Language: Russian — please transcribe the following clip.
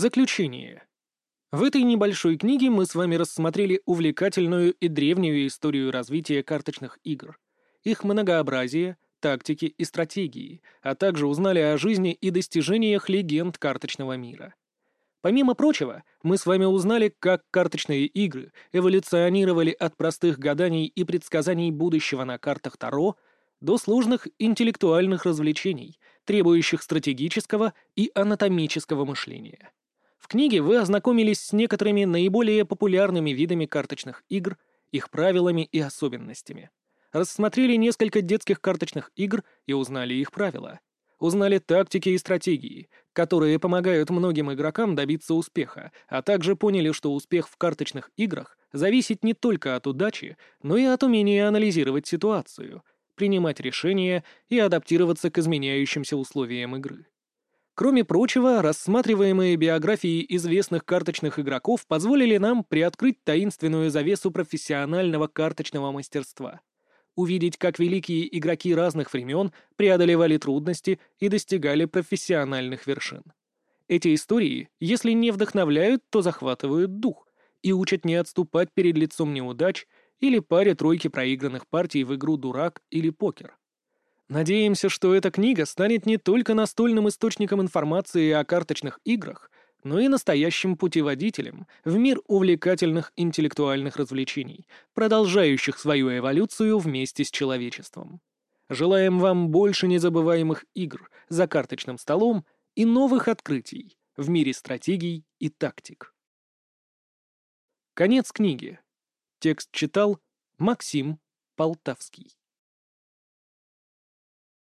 Заключение. В этой небольшой книге мы с вами рассмотрели увлекательную и древнюю историю развития карточных игр, их многообразие, тактики и стратегии, а также узнали о жизни и достижениях легенд карточного мира. Помимо прочего, мы с вами узнали, как карточные игры эволюционировали от простых гаданий и предсказаний будущего на картах Таро до сложных интеллектуальных развлечений, требующих стратегического и анатомического мышления. Книге вы ознакомились с некоторыми наиболее популярными видами карточных игр, их правилами и особенностями. Рассмотрели несколько детских карточных игр и узнали их правила. Узнали тактики и стратегии, которые помогают многим игрокам добиться успеха, а также поняли, что успех в карточных играх зависит не только от удачи, но и от умения анализировать ситуацию, принимать решения и адаптироваться к изменяющимся условиям игры. Кроме прочего, рассматриваемые биографии известных карточных игроков позволили нам приоткрыть таинственную завесу профессионального карточного мастерства. Увидеть, как великие игроки разных времен преодолевали трудности и достигали профессиональных вершин. Эти истории, если не вдохновляют, то захватывают дух и учат не отступать перед лицом неудач или паре тройки проигранных партий в игру «Дурак» или «Покер». Надеемся, что эта книга станет не только настольным источником информации о карточных играх, но и настоящим путеводителем в мир увлекательных интеллектуальных развлечений, продолжающих свою эволюцию вместе с человечеством. Желаем вам больше незабываемых игр за карточным столом и новых открытий в мире стратегий и тактик. Конец книги. Текст читал Максим Полтавский.